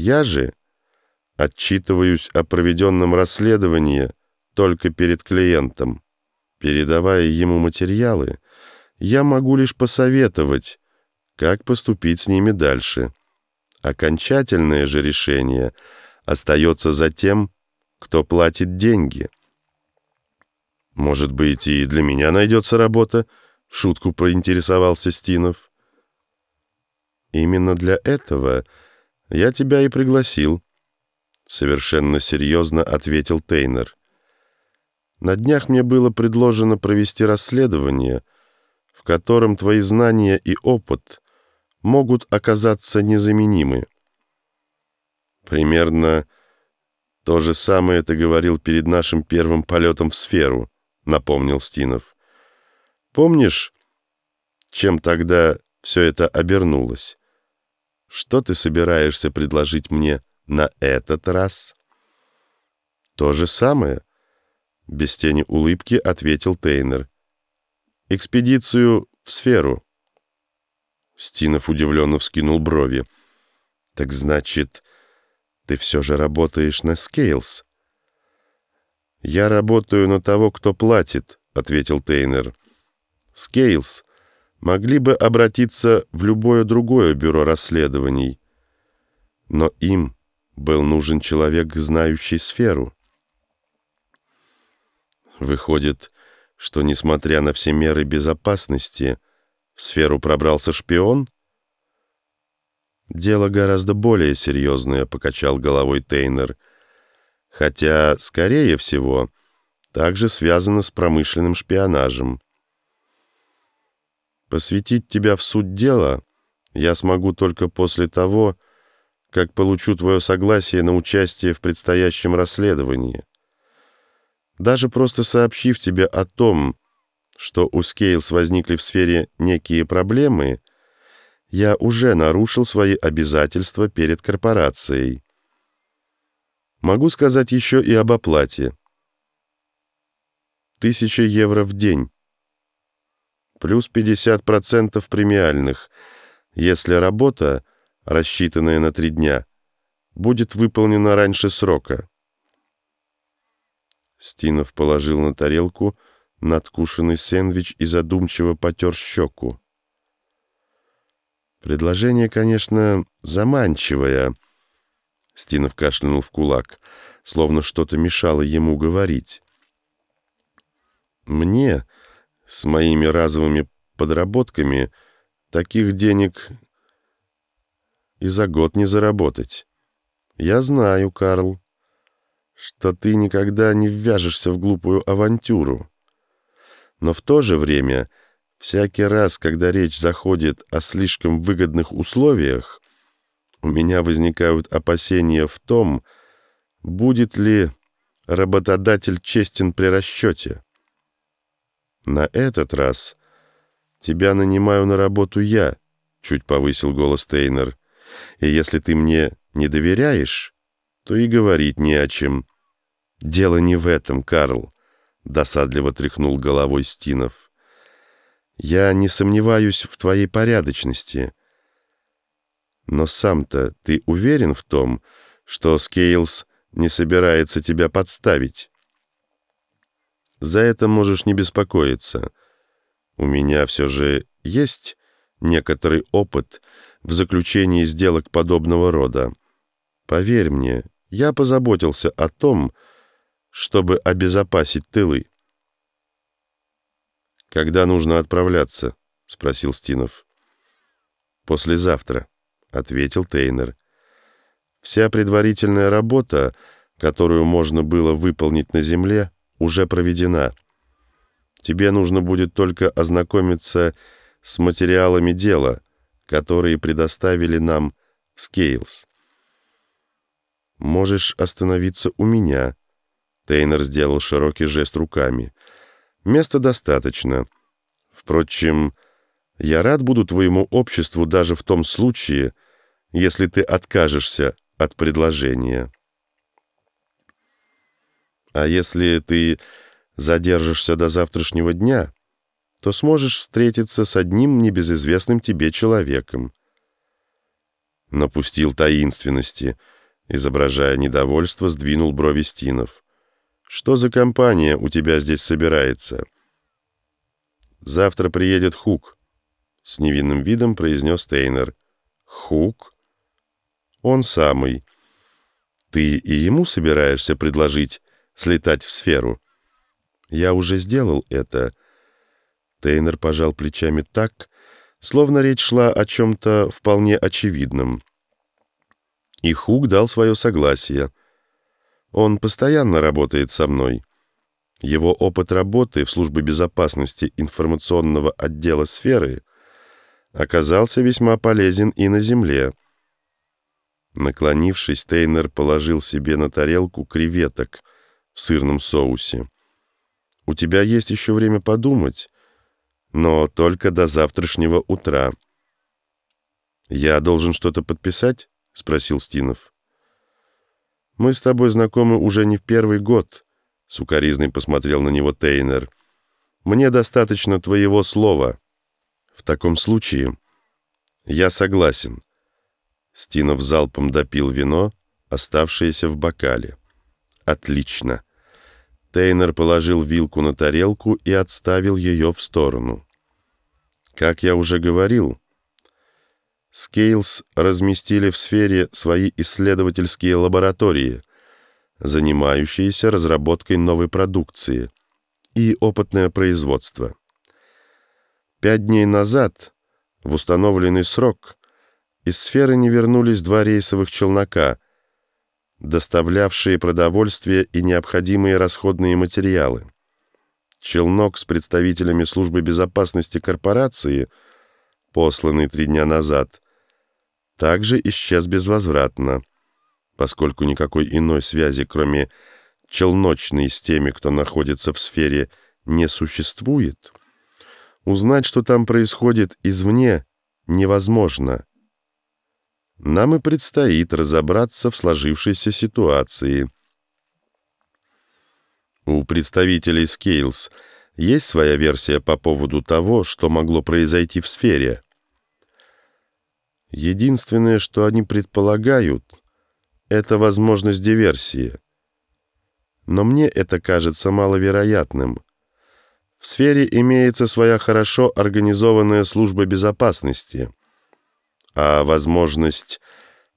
Я же отчитываюсь о проведенном расследовании только перед клиентом. Передавая ему материалы, я могу лишь посоветовать, как поступить с ними дальше. Окончательное же решение остается за тем, кто платит деньги. «Может быть, и для меня найдется работа?» — в шутку проинтересовался Стинов. «Именно для этого я тебя и пригласил», — совершенно серьезно ответил Тейнер. «На днях мне было предложено провести расследование, в котором твои знания и опыт могут оказаться незаменимы. Примерно то же самое ты говорил перед нашим первым полетом в сферу, напомнил Стинов. Помнишь, чем тогда все это обернулось? Что ты собираешься предложить мне на этот раз? То же самое, без тени улыбки ответил Тейнер. Экспедицию в сферу. Стинов удивленно вскинул брови. «Так значит, ты все же работаешь на Скейлс?» «Я работаю на того, кто платит», — ответил Тейнер. «Скейлс могли бы обратиться в любое другое бюро расследований, но им был нужен человек, знающий сферу». Выходит, что, несмотря на все меры безопасности, в сферу пробрался шпион? Дело гораздо более серьезное, покачал головой Тейнер. Хотя, скорее всего, также связано с промышленным шпионажем. Посвятить тебя в суть дела я смогу только после того, как получу твое согласие на участие в предстоящем расследовании. Даже просто сообщив тебе о том, что у Скейлс возникли в сфере некие проблемы, я уже нарушил свои обязательства перед корпорацией. Могу сказать еще и об оплате. Тысяча евро в день. Плюс 50% премиальных, если работа, рассчитанная на три дня, будет выполнена раньше срока. Стинов положил на тарелку надкушенный сэндвич и задумчиво потер щеку. Предложение, конечно, заманчивое. Стинов кашлянул в кулак, словно что-то мешало ему говорить. Мне, с моими разовыми подработками, таких денег и за год не заработать. Я знаю, Карл, что ты никогда не ввяжешься в глупую авантюру. Но в то же время, всякий раз, когда речь заходит о слишком выгодных условиях, у меня возникают опасения в том, будет ли работодатель честен при расчете. На этот раз тебя нанимаю на работу я, чуть повысил голос Тейнер, и если ты мне не доверяешь, то и говорить не о чем. Дело не в этом, Карл. Досадливо тряхнул головой Стинов. Я не сомневаюсь в твоей порядочности. Но сам-то ты уверен в том, что Скейлс не собирается тебя подставить? За это можешь не беспокоиться. У меня все же есть некоторый опыт в заключении сделок подобного рода. Поверь мне, я позаботился о том, что чтобы обезопасить тылы. «Когда нужно отправляться?» — спросил Стинов. «Послезавтра», — ответил Тейнер. «Вся предварительная работа, которую можно было выполнить на земле, уже проведена. Тебе нужно будет только ознакомиться с материалами дела, которые предоставили нам Скейлс. Можешь остановиться у меня». Тейнер сделал широкий жест руками. «Места достаточно. Впрочем, я рад буду твоему обществу даже в том случае, если ты откажешься от предложения. А если ты задержишься до завтрашнего дня, то сможешь встретиться с одним небезызвестным тебе человеком. Напустил таинственности, изображая недовольство, сдвинул брови Стинов. «Что за компания у тебя здесь собирается?» «Завтра приедет Хук», — с невинным видом произнес Тейнер. «Хук?» «Он самый. Ты и ему собираешься предложить слетать в сферу?» «Я уже сделал это». Тейнер пожал плечами так, словно речь шла о чем-то вполне очевидном. И Хук дал свое согласие. Он постоянно работает со мной. Его опыт работы в службе безопасности информационного отдела сферы оказался весьма полезен и на Земле. Наклонившись, Тейнер положил себе на тарелку креветок в сырном соусе. «У тебя есть еще время подумать, но только до завтрашнего утра». «Я должен что-то подписать?» — спросил Стинов. «Мы с тобой знакомы уже не в первый год», — сукоризный посмотрел на него Тейнер. «Мне достаточно твоего слова. В таком случае я согласен». Стинов залпом допил вино, оставшееся в бокале. «Отлично». Тейнер положил вилку на тарелку и отставил ее в сторону. «Как я уже говорил...» Скейлс разместили в сфере свои исследовательские лаборатории, занимающиеся разработкой новой продукции и опытное производство. Пять дней назад, в установленный срок, из сферы не вернулись два рейсовых челнока, доставлявшие продовольствие и необходимые расходные материалы. Челнок с представителями службы безопасности корпорации – посланный три дня назад, также исчез безвозвратно, поскольку никакой иной связи, кроме челночной с теми, кто находится в сфере, не существует. Узнать, что там происходит извне, невозможно. Нам и предстоит разобраться в сложившейся ситуации. У представителей Scales – есть своя версия по поводу того, что могло произойти в сфере? Единственное, что они предполагают, это возможность диверсии. Но мне это кажется маловероятным. В сфере имеется своя хорошо организованная служба безопасности, а возможность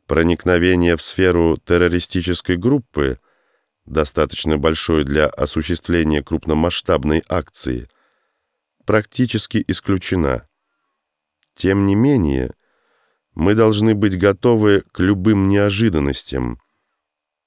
проникновения в сферу террористической группы – достаточно большой для осуществления крупномасштабной акции, практически исключена. Тем не менее, мы должны быть готовы к любым неожиданностям –